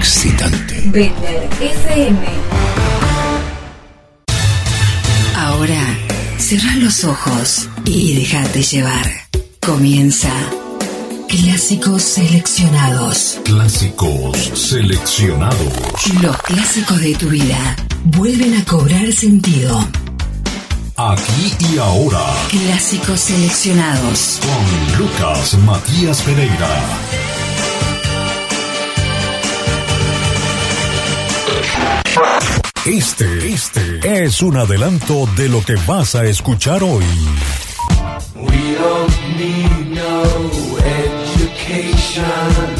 excitante. Vender FM. Ahora, cerrá los ojos y déjate llevar. Comienza Clásicos Seleccionados. Clásicos seleccionados. Los clásicos de tu vida vuelven a cobrar sentido. Aquí y ahora. Clásicos Seleccionados. Con Lucas Matías Pereira. Este, este es un adelanto de lo que vas a escuchar hoy. We don't need no education.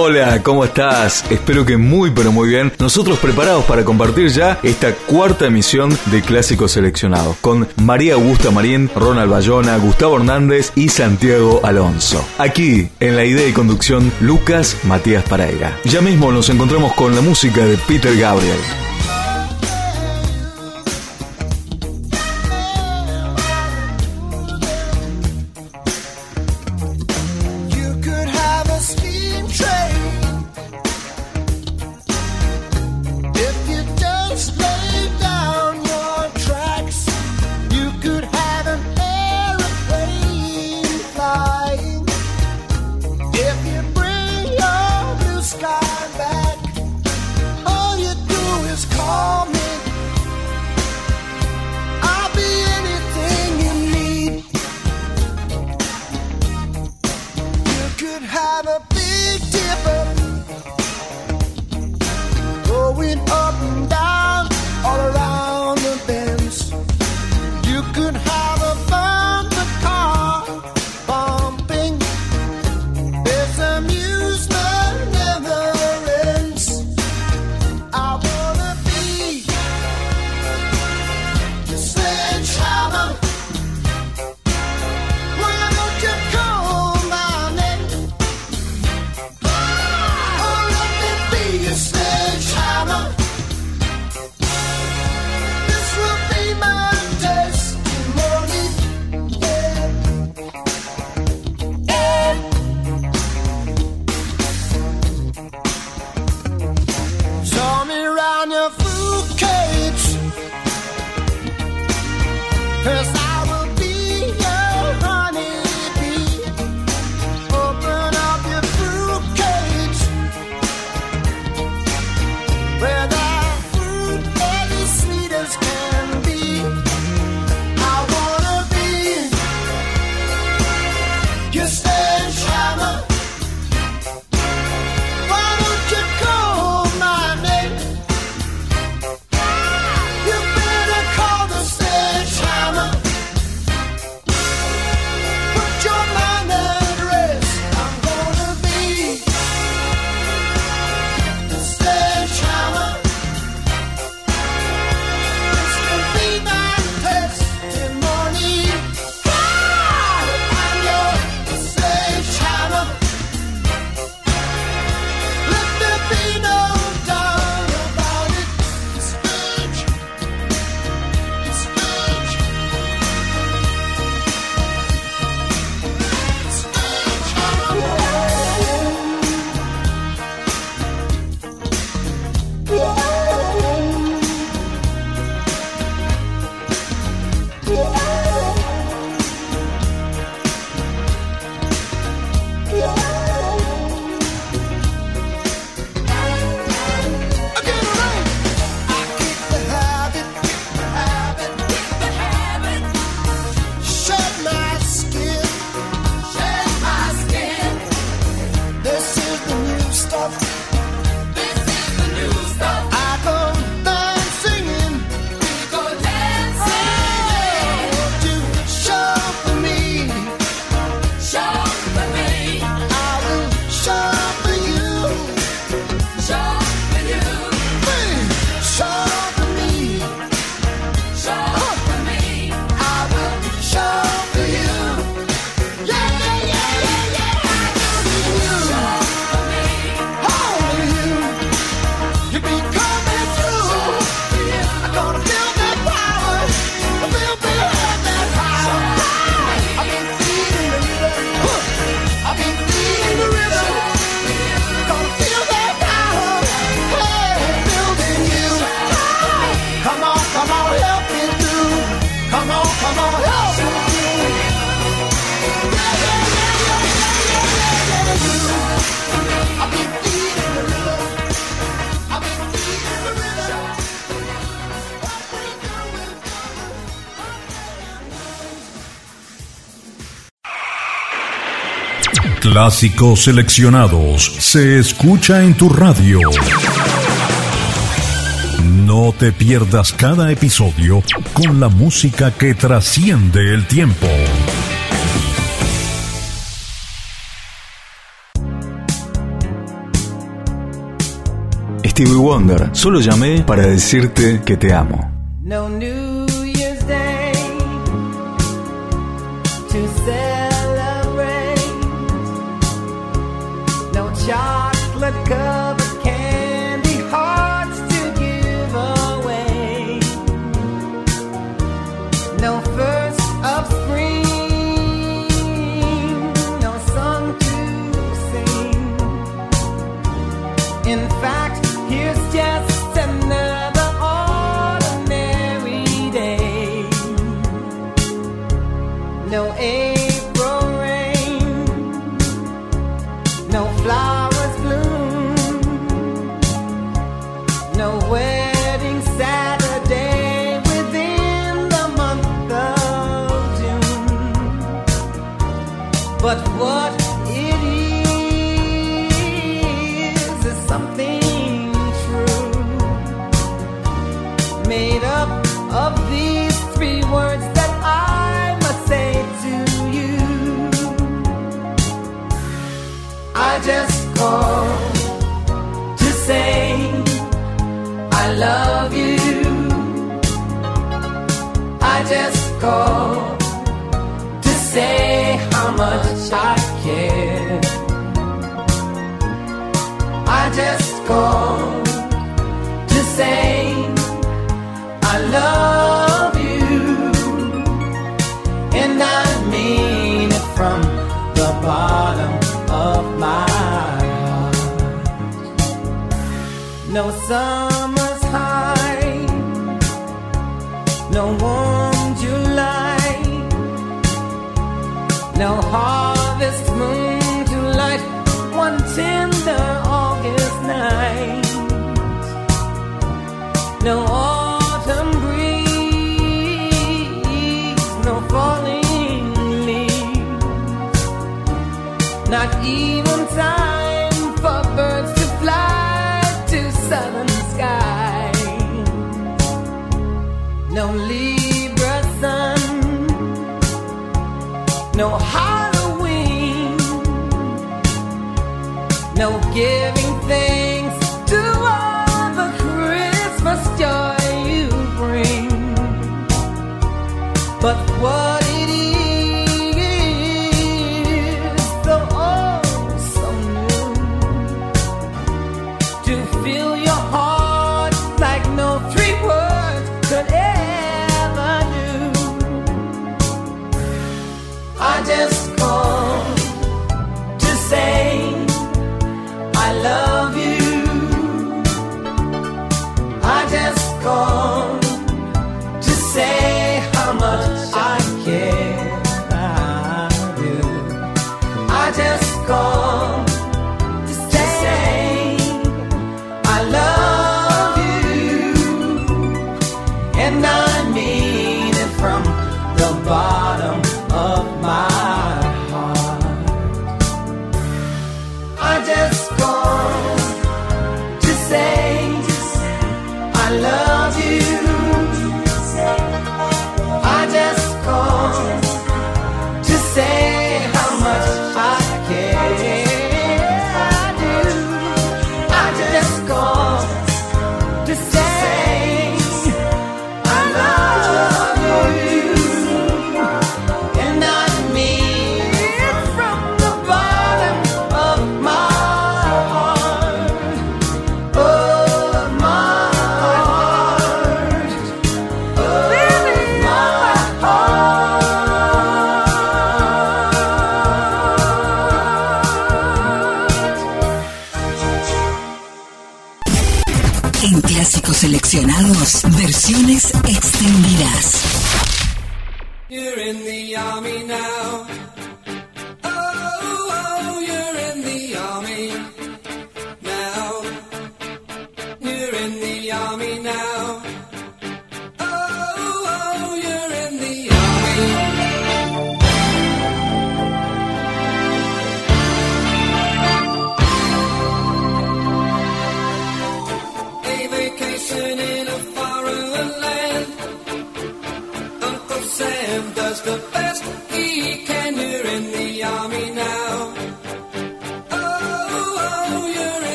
Hola, ¿cómo estás? Espero que muy pero muy bien. Nosotros preparados para compartir ya esta cuarta emisión de Clásicos Seleccionados con María Augusta Marín, Ronald Bayona, Gustavo Hernández y Santiago Alonso. Aquí, en la idea y conducción, Lucas Matías Pareira. Ya mismo nos encontramos con la música de Peter Gabriel. Clásicos seleccionados se escucha en tu radio. No te pierdas cada episodio con la música que trasciende el tiempo. Stevie Wonder, solo llamé para decirte que te amo. No news.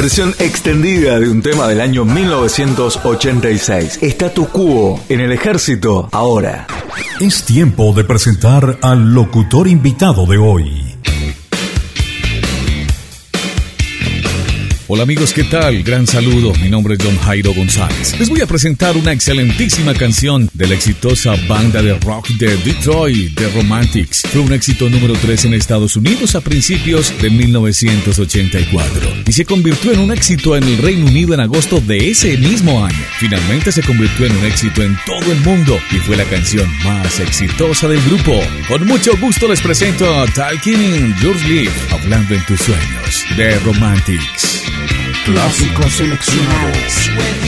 versión extendida de un tema del año 1986. Statu quo en el ejército ahora. Es tiempo de presentar al locutor invitado de hoy. Hola amigos, ¿qué tal? Gran saludo. Mi nombre es John Jairo González. Les voy a presentar una excelentísima canción de la exitosa banda de rock de Detroit, The Romantics. Fue un éxito número 3 en Estados Unidos a principios de 1984 y se convirtió en un éxito en el Reino Unido en agosto de ese mismo año. Finalmente se convirtió en un éxito en todo el mundo y fue la canción más exitosa del grupo. Con mucho gusto les presento Talking in Your Sleep, hablando en tus sueños, The Romantics clásicos seleccionados.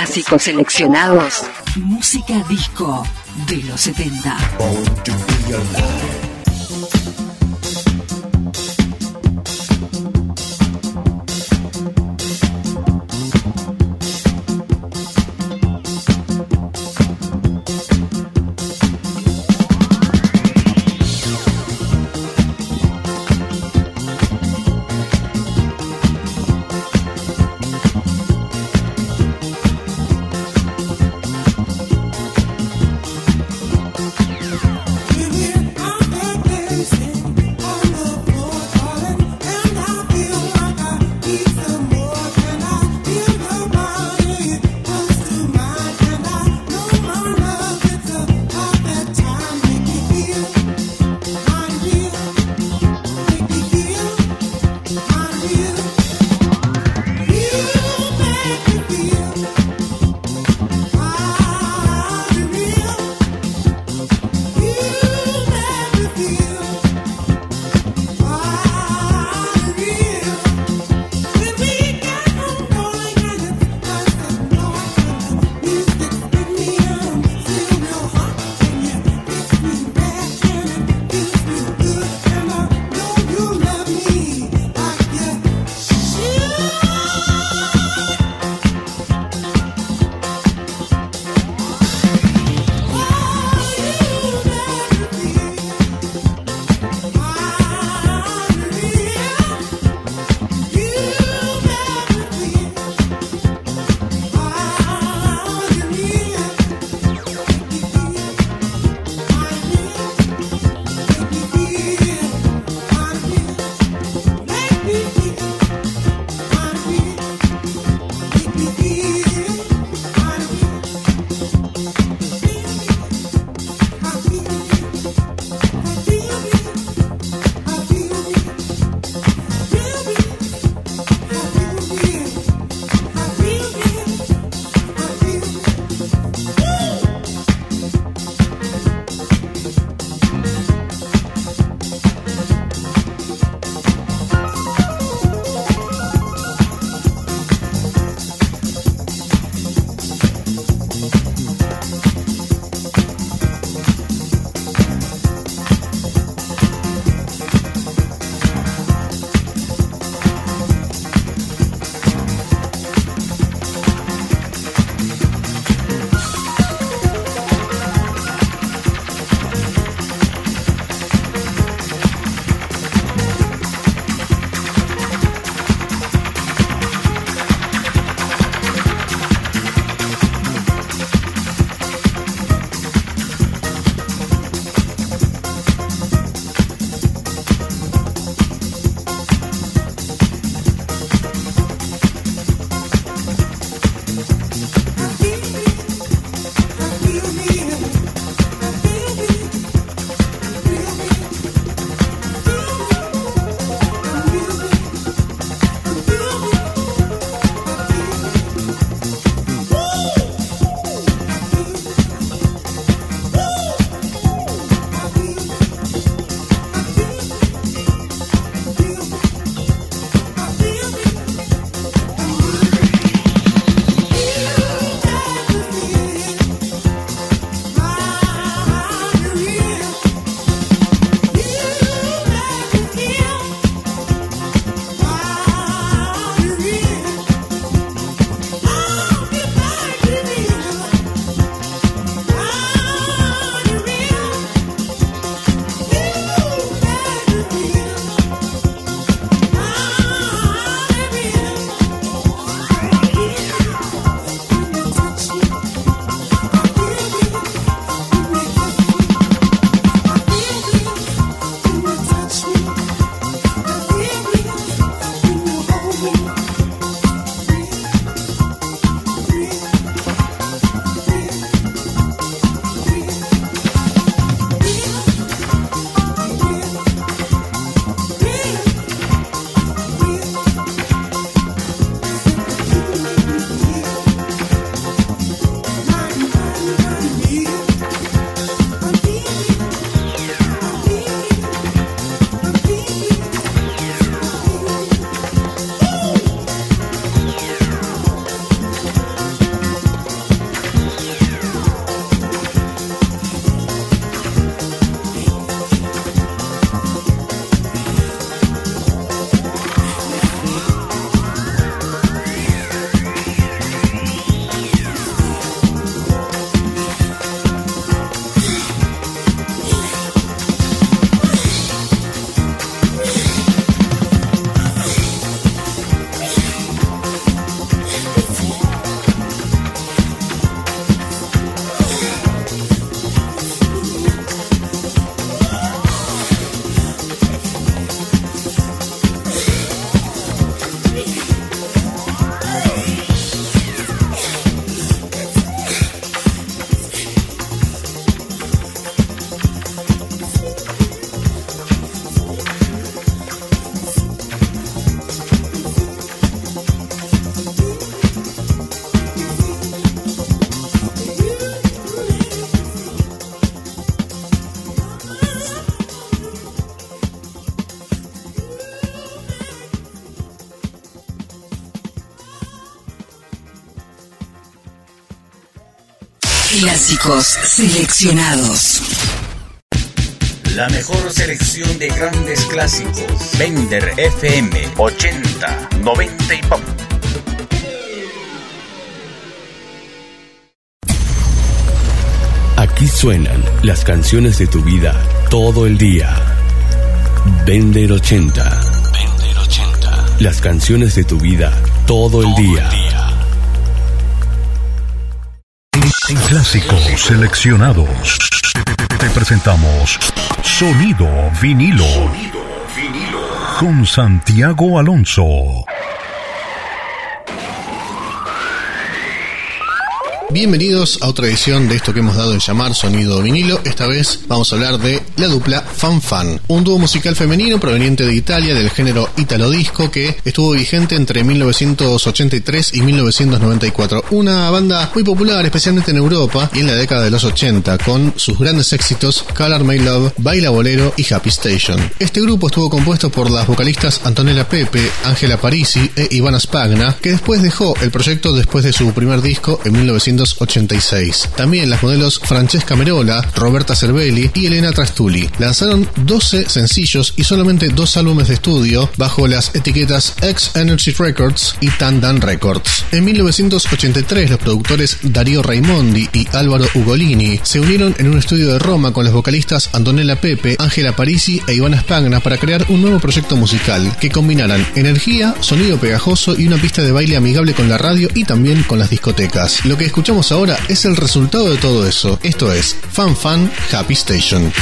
clásicos seleccionados. Música disco de los 70. Clásicos seleccionados. La mejor selección de grandes clásicos. Bender FM 80, 90 y pop. Aquí suenan las canciones de tu vida todo el día. Bender 80. Bender 80. Las canciones de tu vida todo el día. En clásicos seleccionados te presentamos Sonido Vinilo con Santiago Alonso. Bienvenidos a otra edición de esto que hemos dado en llamar Sonido Vinilo. Esta vez vamos a hablar de la dupla Fan Fan, un dúo musical femenino proveniente de Italia del género Italo Disco que estuvo vigente entre 1983 y 1994. Una banda muy popular, especialmente en Europa y en la década de los 80, con sus grandes éxitos Color My Love, Baila Bolero y Happy Station. Este grupo estuvo compuesto por las vocalistas Antonella Pepe, Angela Parisi e Ivana Spagna, que después dejó el proyecto después de su primer disco en 1986. También las modelos Francesca Merola, Roberta Cervelli y Elena Trastulli lanzaron 12 sencillos y solamente dos álbumes de estudio bajo las etiquetas X Energy Records y Tandan Records. En 1983 los productores Darío Raimondi y Álvaro Ugolini se unieron en un estudio de Roma con las vocalistas Antonella Pepe, Ángela Parisi e Ivana Spagna para crear un nuevo proyecto musical que combinaran energía, sonido pegajoso y una pista de baile amigable con la radio y también con las discotecas. Lo que escuchamos ahora es el resultado de todo eso. Esto es Fan Fan Happy Station.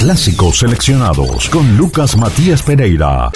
Clásicos seleccionados con Lucas Matías Pereira.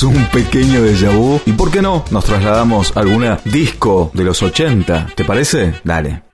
un pequeño déjà vu y por qué no nos trasladamos a alguna disco de los 80, ¿te parece? Dale.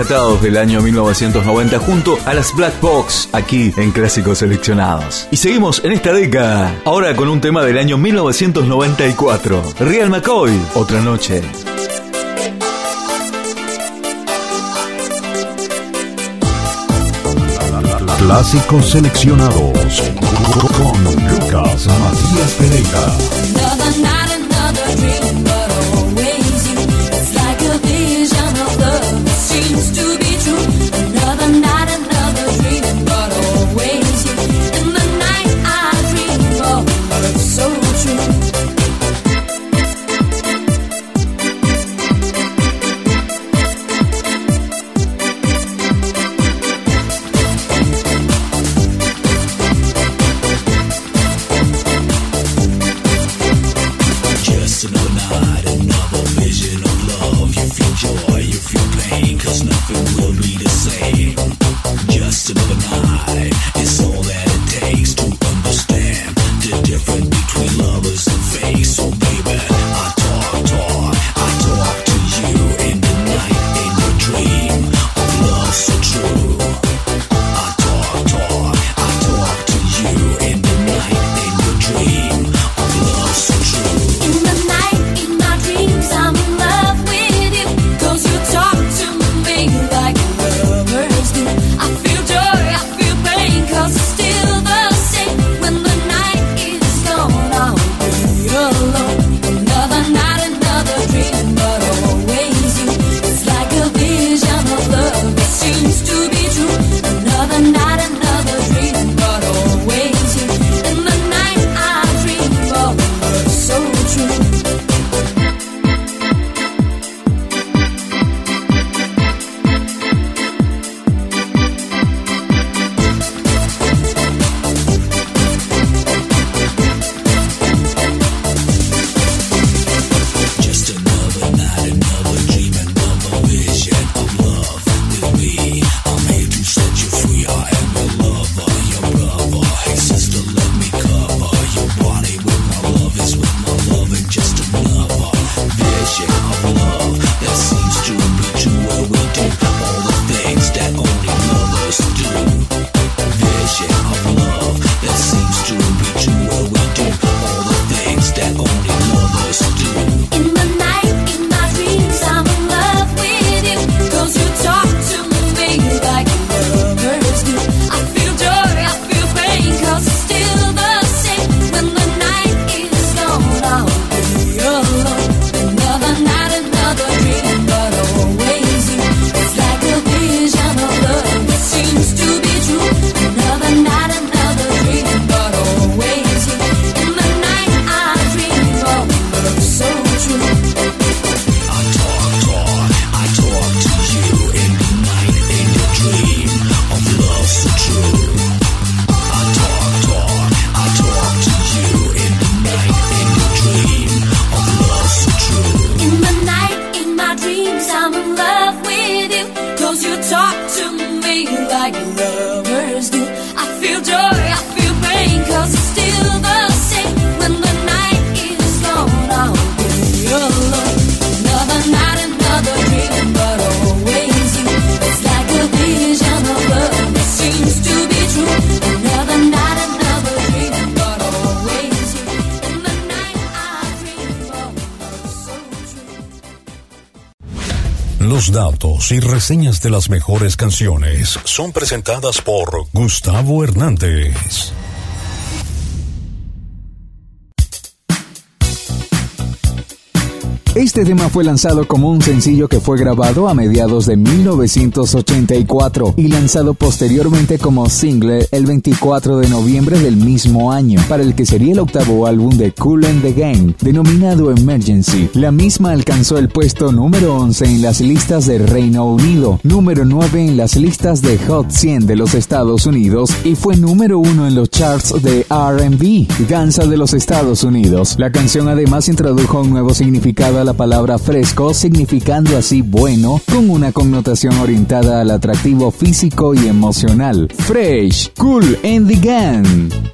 rescatados del año 1990 junto a las Black Box aquí en Clásicos Seleccionados. Y seguimos en esta década, ahora con un tema del año 1994, Real McCoy, Otra Noche. Clásicos Seleccionados con Lucas Matías Pereira. y reseñas de las mejores canciones son presentadas por Gustavo Hernández. Este tema fue lanzado como un sencillo que fue grabado a mediados de 1984 y lanzado posteriormente como single el 24 de noviembre del mismo año, para el que sería el octavo álbum de Cool and the Gang, denominado Emergency. La misma alcanzó el puesto número 11 en las listas de Reino Unido, número 9 en las listas de Hot 100 de los Estados Unidos y fue número 1 en los charts de RB, danza de los Estados Unidos. La canción además introdujo un nuevo significado a la palabra fresco, significando así bueno, con una connotación orientada al atractivo físico y emocional. Fresh, cool and the gun.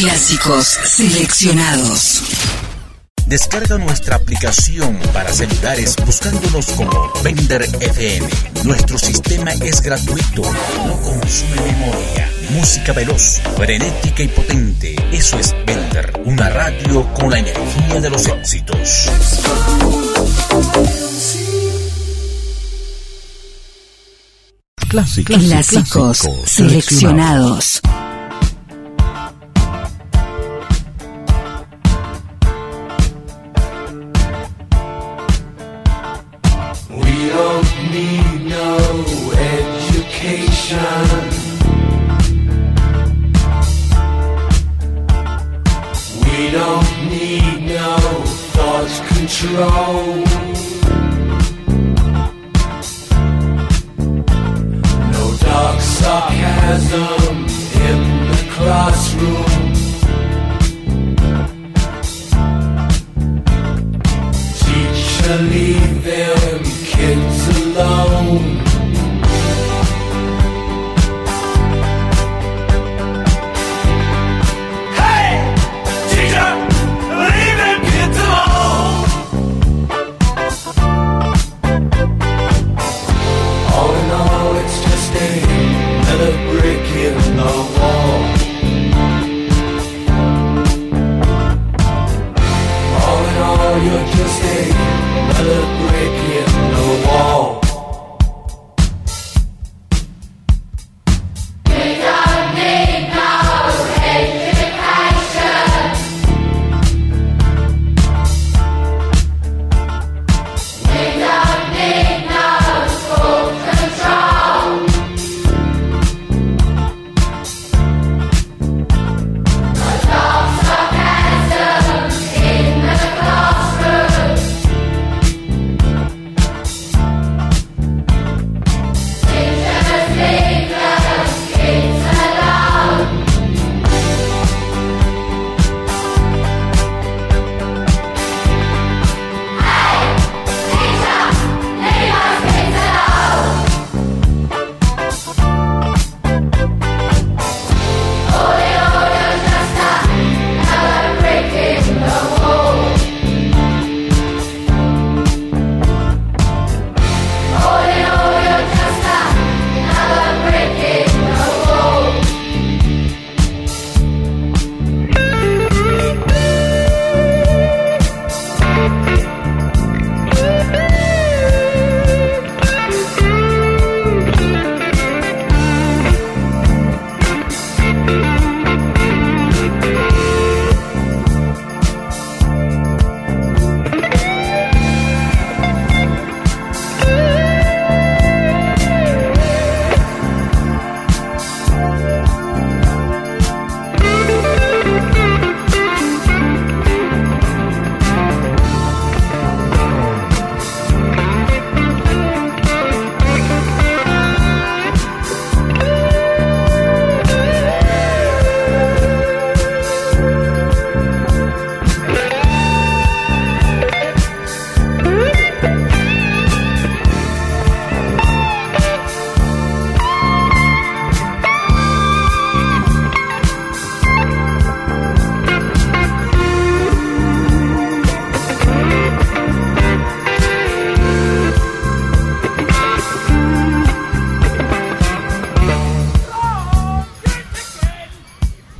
Clásicos seleccionados. Descarga nuestra aplicación para celulares buscándonos como Vender FM. Nuestro sistema es gratuito, no consume memoria. Música veloz, frenética y potente. Eso es Vender, una radio con la energía de los éxitos. Clásicos, seleccionados.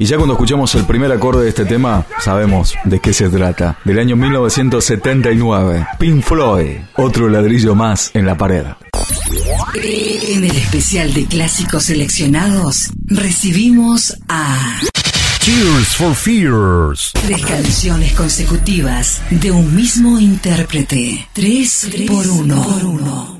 ya cuando escuchamos el primer acorde de este tema, sabemos de qué se trata. Del año 1979, Pink Floyd, otro ladrillo más en la pared. En el especial de clásicos seleccionados, recibimos a... Tears for Fears. Tres canciones consecutivas de un mismo intérprete. Tres, Por uno.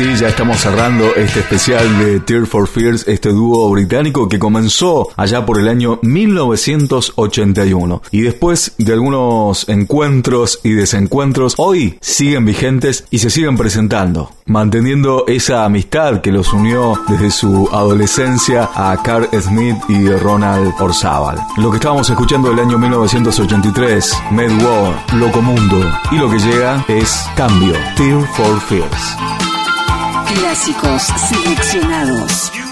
Así ya estamos cerrando este especial de Tear for Fears, este dúo británico que comenzó allá por el año 1981. Y después de algunos encuentros y desencuentros, hoy siguen vigentes y se siguen presentando, manteniendo esa amistad que los unió desde su adolescencia a Carl Smith y Ronald Orzábal. Lo que estábamos escuchando del año 1983, Mad War, Locomundo, y lo que llega es Cambio, Tear for Fears. Clásicos seleccionados.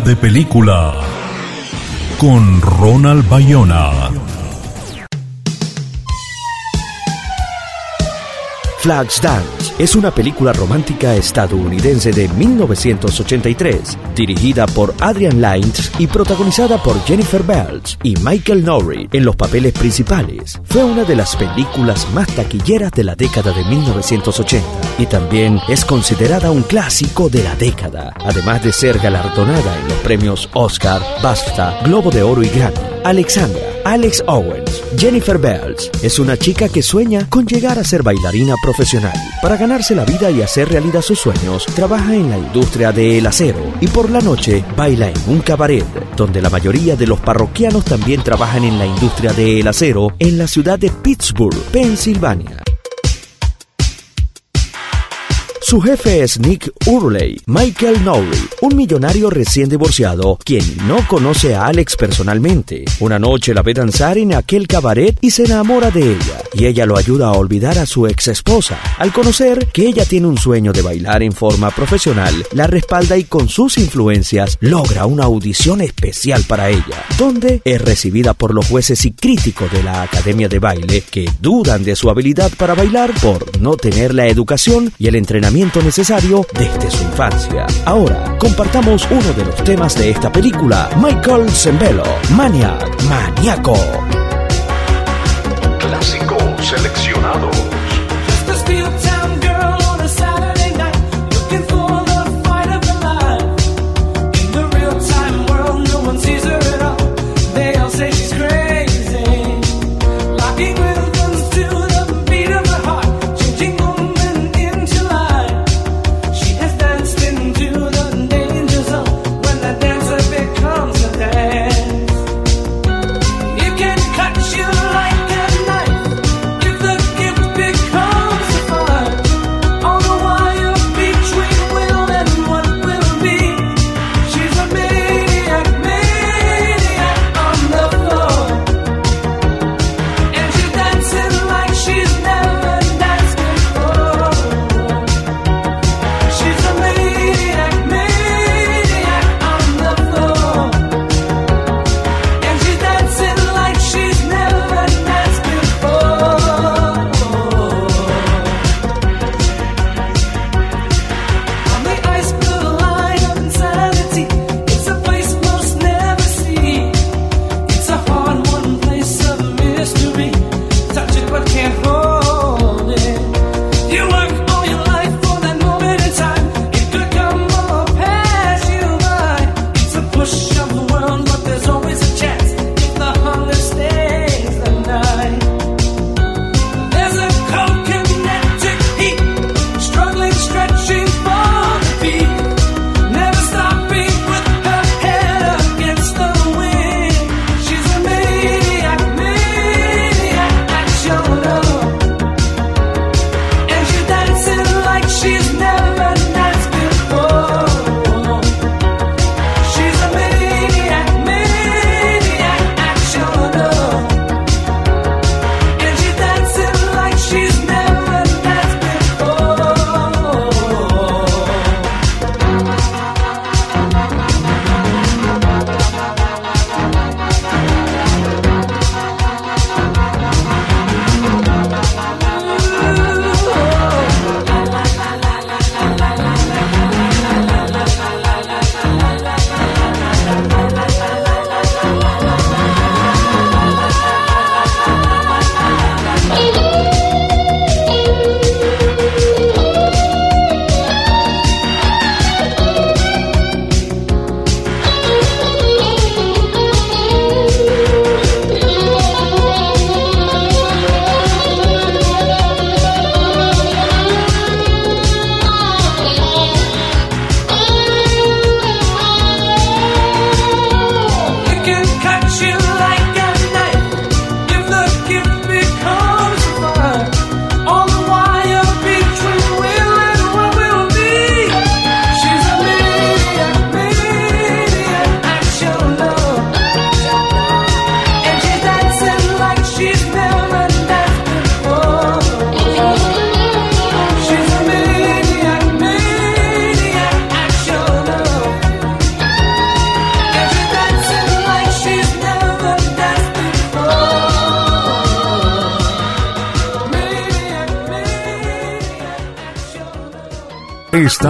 De película con Ronald Bayona. Flagsdance es una película romántica estadounidense de 1983, dirigida por Adrian Lynes y protagonizada por Jennifer Bells y Michael Norrie en los papeles principales. Fue una de las películas más taquilleras de la década de 1980 y también es considerada un clásico de la década, además de ser galardonada en los premios Oscar, BAFTA, Globo de Oro y Grammy. Alexandra, Alex Owens, Jennifer Bells, es una chica que sueña con llegar a ser bailarina profesional. Para ganarse la vida y hacer realidad sus sueños, trabaja en la industria del acero y por la noche baila en un cabaret, donde la mayoría de los parroquianos también trabajan en la industria del acero en la ciudad de Pittsburgh, Pensilvania. Su jefe es Nick Urley, Michael Norrie, un millonario recién divorciado, quien no conoce a Alex personalmente. Una noche la ve danzar en aquel cabaret y se enamora de ella, y ella lo ayuda a olvidar a su ex esposa. Al conocer que ella tiene un sueño de bailar en forma profesional, la respalda y con sus influencias logra una audición especial para ella, donde es recibida por los jueces y críticos de la Academia de Baile que dudan de su habilidad para bailar por no tener la educación y el entrenamiento necesario desde su infancia. Ahora, compartamos uno de los temas de esta película, Michael Zembello, Maniac, Maniaco. Clásico seleccionado.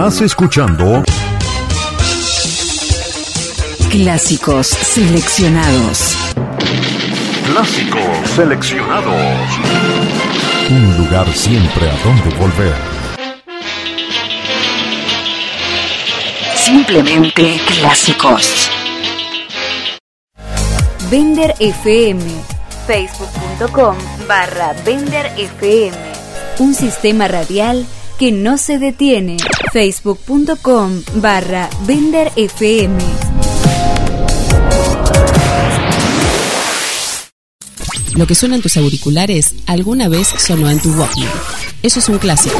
Estás escuchando Clásicos seleccionados. Clásicos Seleccionados. Un lugar siempre a donde volver. Simplemente clásicos. Vender FM. Facebook.com barra Vender FM. Un sistema radial que no se detiene. Facebook.com barra Vender FM. Lo que suena en tus auriculares alguna vez sonó en tu Walkman. Eso es un clásico.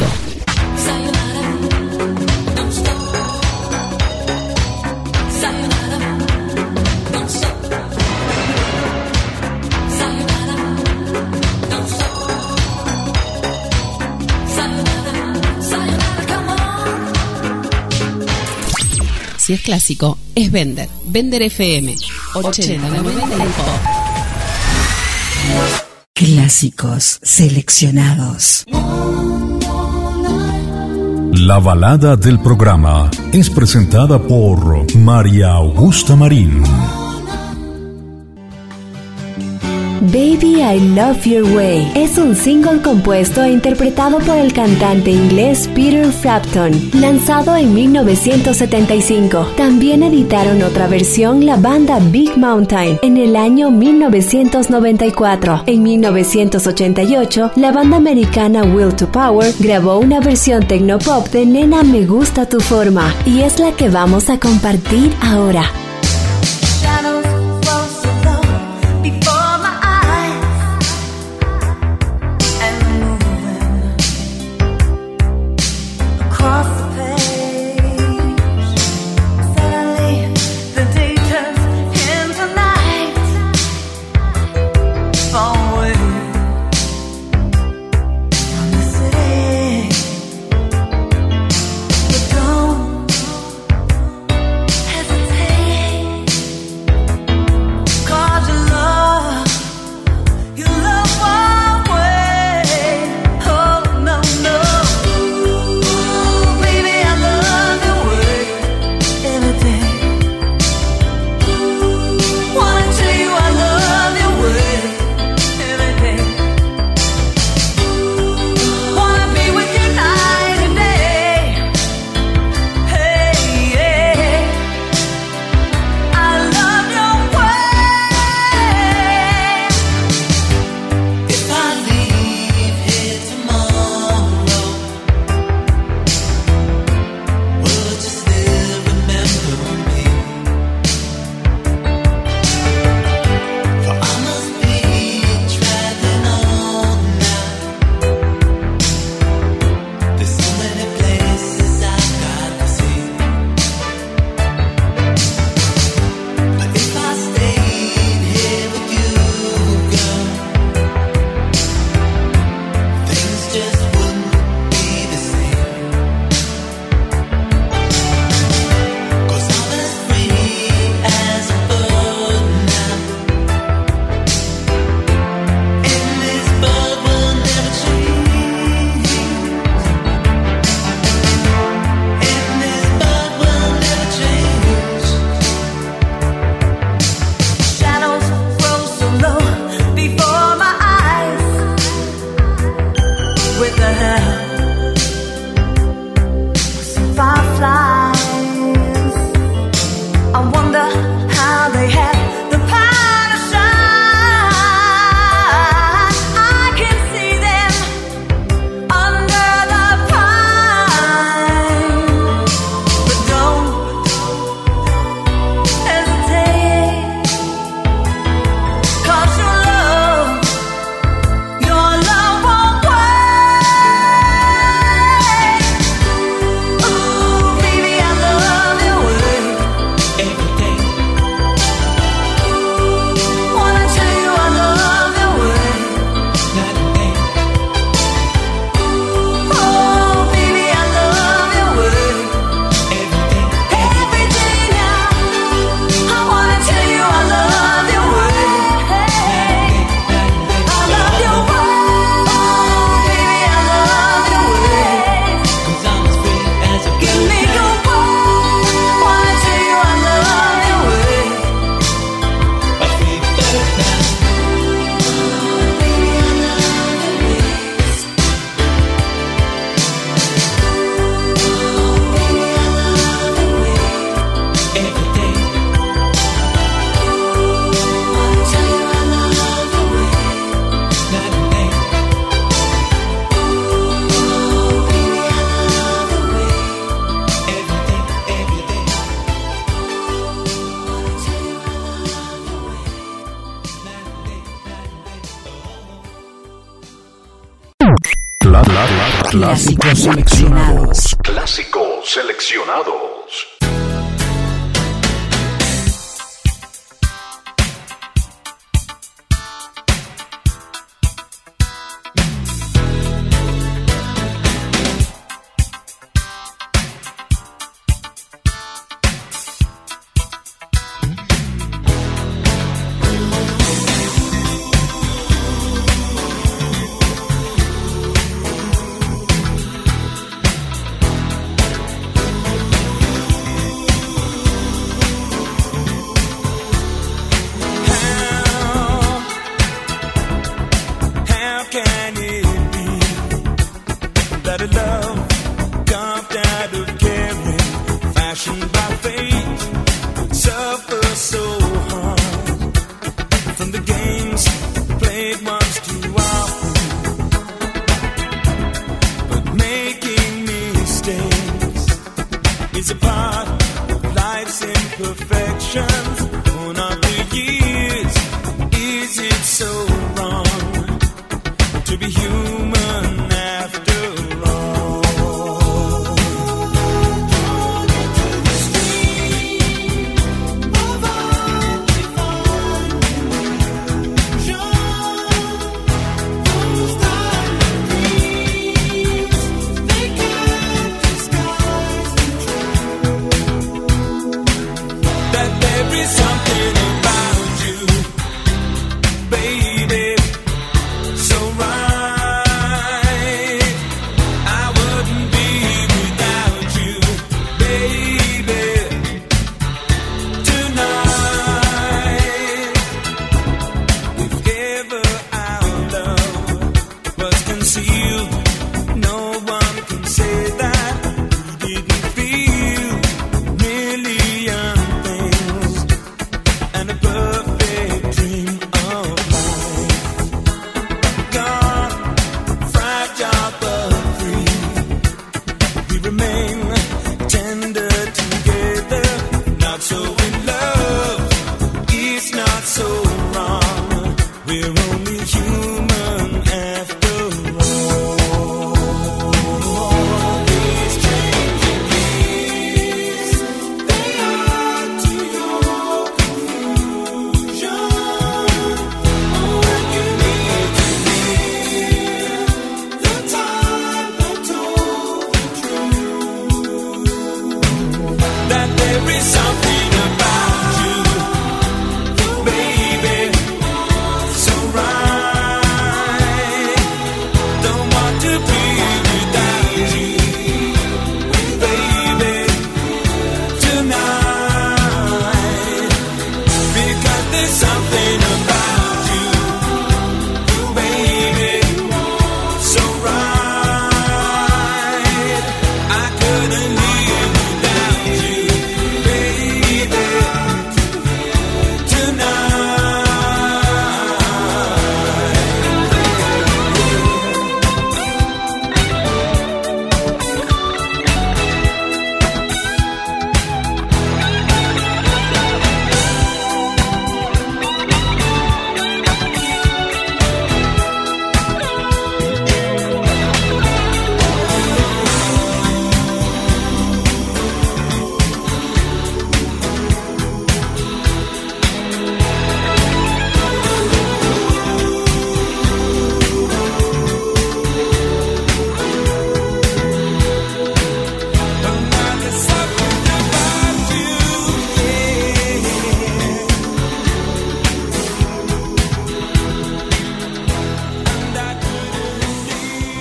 Si es clásico, es Vender. Vender FM. 80, 90 y pop. Clásicos seleccionados. La balada del programa es presentada por María Augusta Marín. Baby I Love Your Way es un single compuesto e interpretado por el cantante inglés Peter Frampton, lanzado en 1975. También editaron otra versión la banda Big Mountain en el año 1994. En 1988, la banda americana Will to Power grabó una versión tecnopop de Nena Me Gusta Tu Forma y es la que vamos a compartir ahora.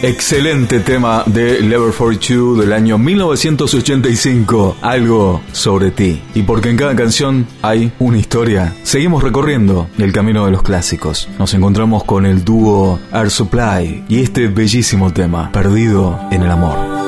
Excelente tema de Level 42 del año 1985, Algo sobre ti. Y porque en cada canción hay una historia, seguimos recorriendo el camino de los clásicos. Nos encontramos con el dúo Air Supply y este bellísimo tema, Perdido en el amor.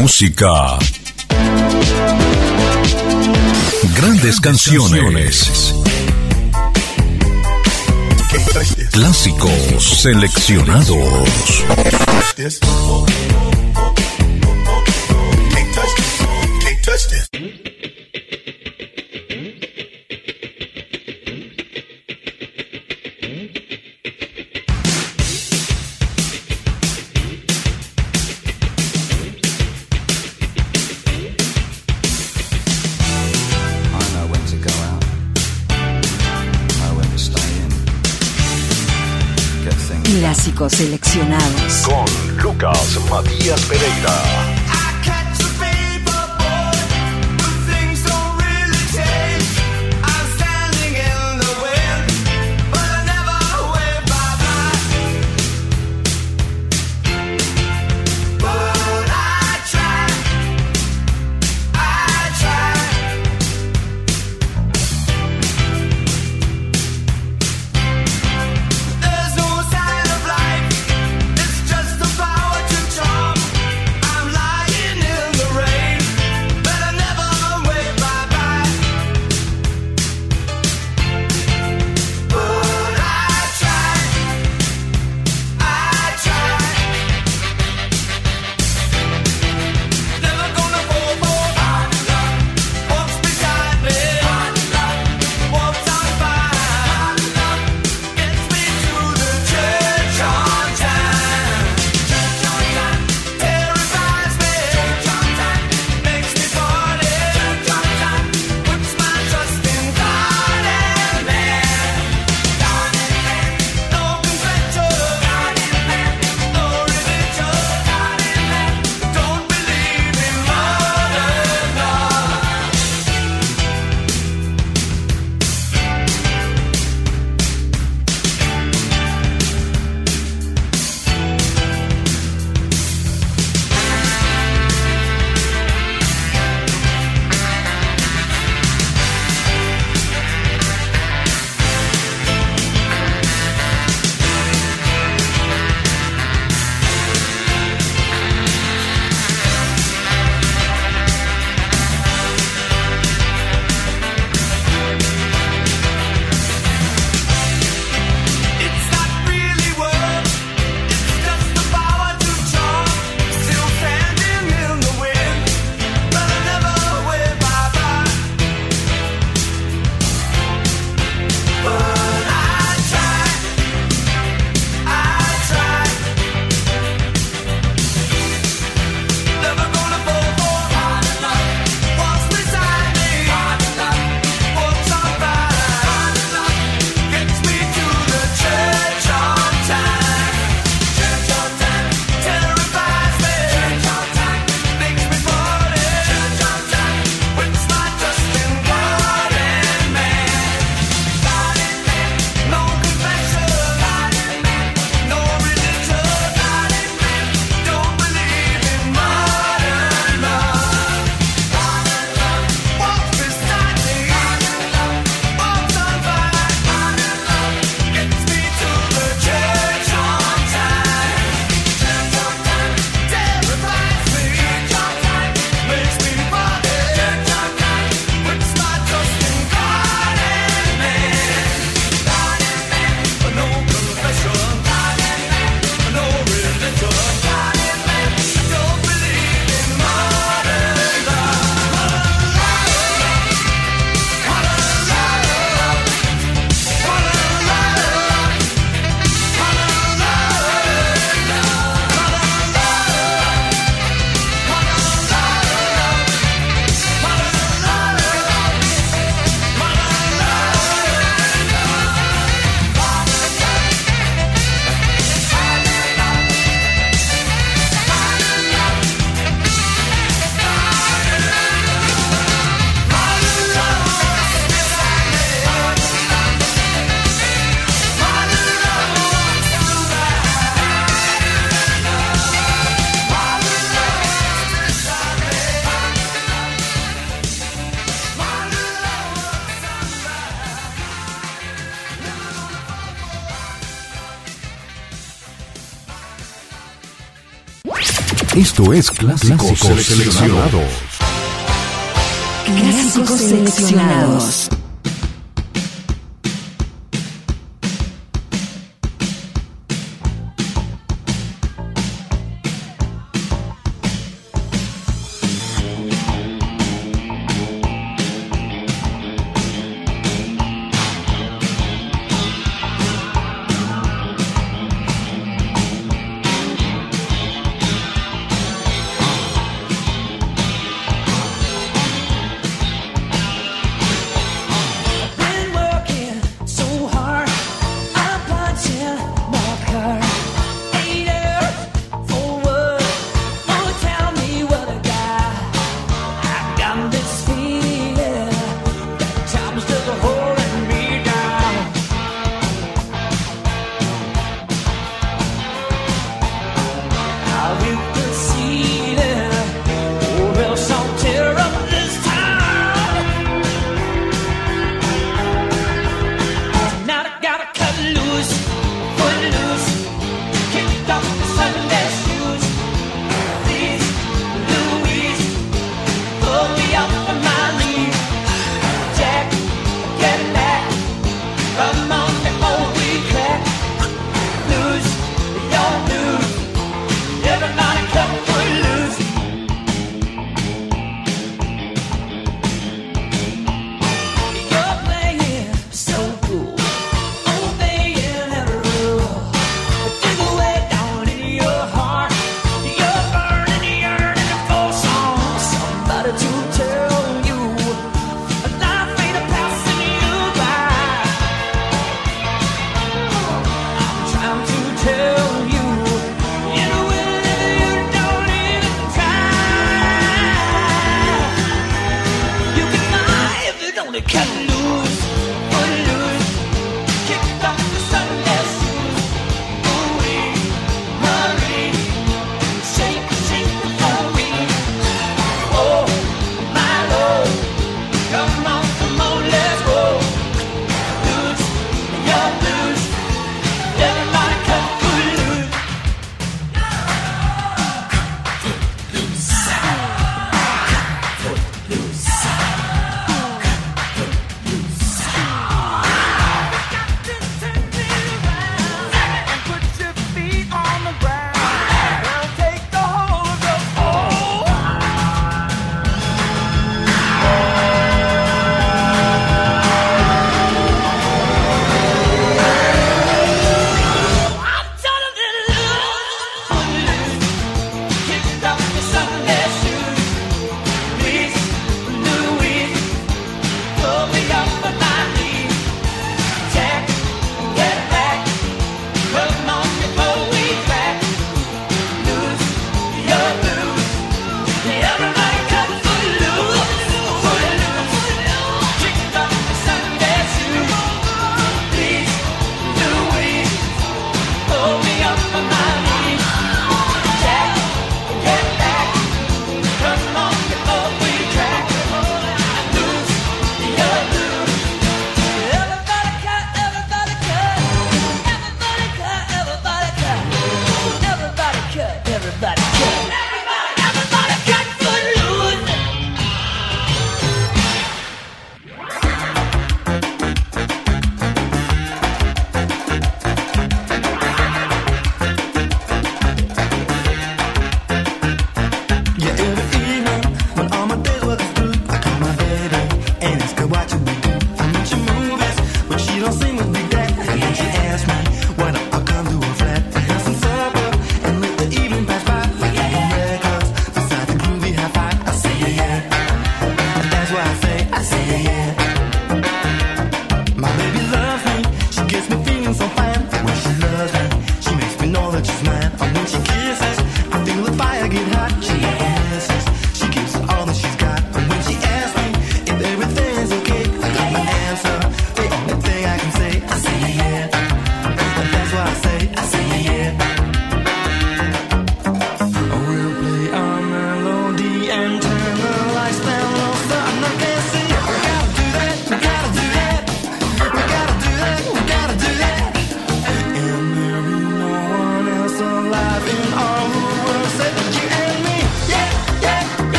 Música. Grandes canciones. Clásicos seleccionados. Matías Pereira. Esto es Clásicos, Seleccionados. Clásicos seleccionados.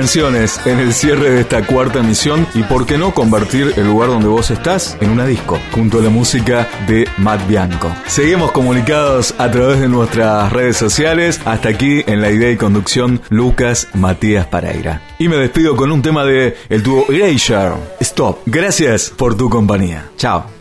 canciones en el cierre de esta cuarta emisión y por qué no convertir el lugar donde vos estás en una disco, junto a la música de Matt Bianco. Seguimos comunicados a través de nuestras redes sociales, hasta aquí en la idea y conducción Lucas Matías Pareira. Y me despido con un tema de el dúo Glacier, Stop. Gracias por tu compañía. Chao.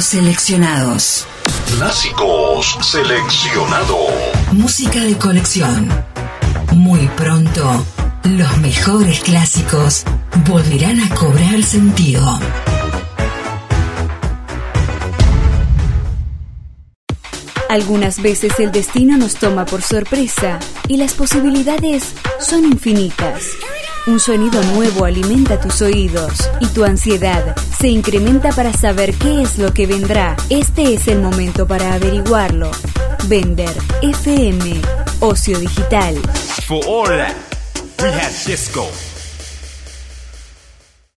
Seleccionados. Clásicos seleccionados. Música de colección. Muy pronto, los mejores clásicos volverán a cobrar sentido. Algunas veces el destino nos toma por sorpresa y las posibilidades son infinitas. Un sonido nuevo alimenta tus oídos y tu ansiedad se incrementa para saber qué es lo que vendrá. Este es el momento para averiguarlo. Vender FM, ocio digital.